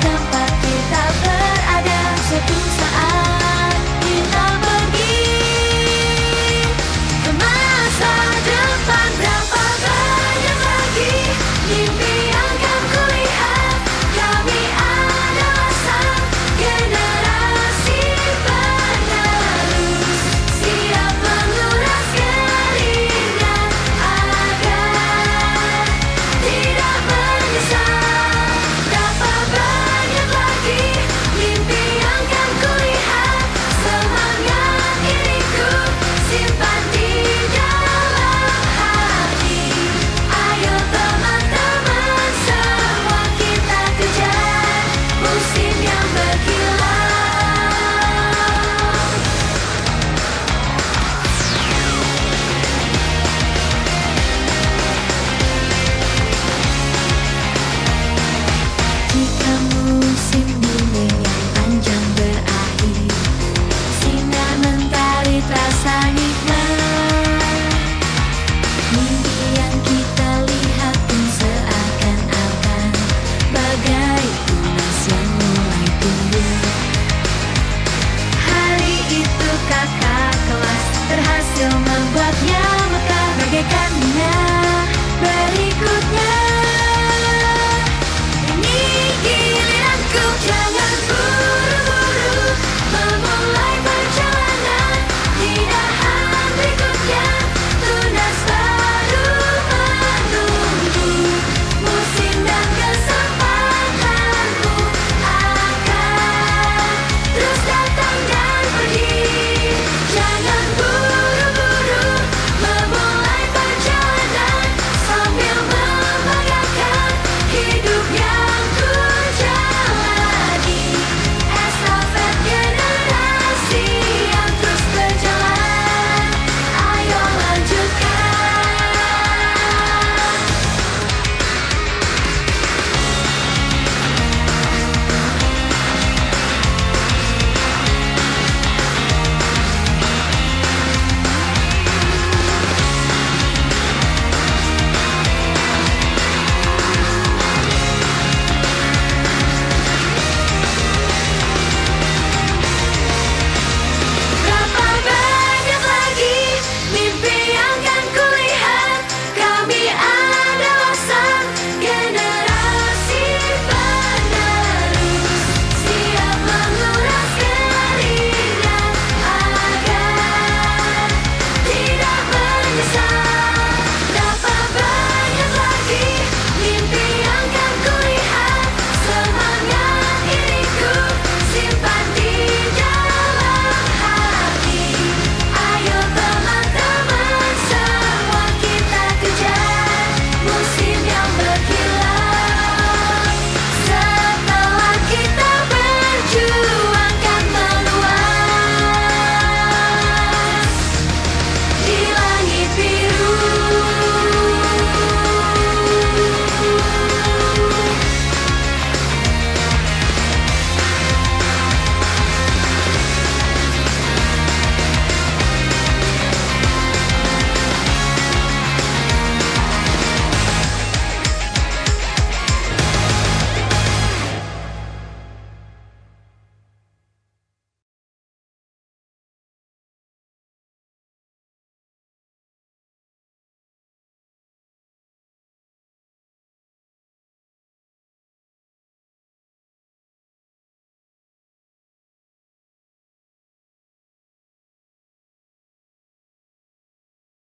tempat kita berada. Satu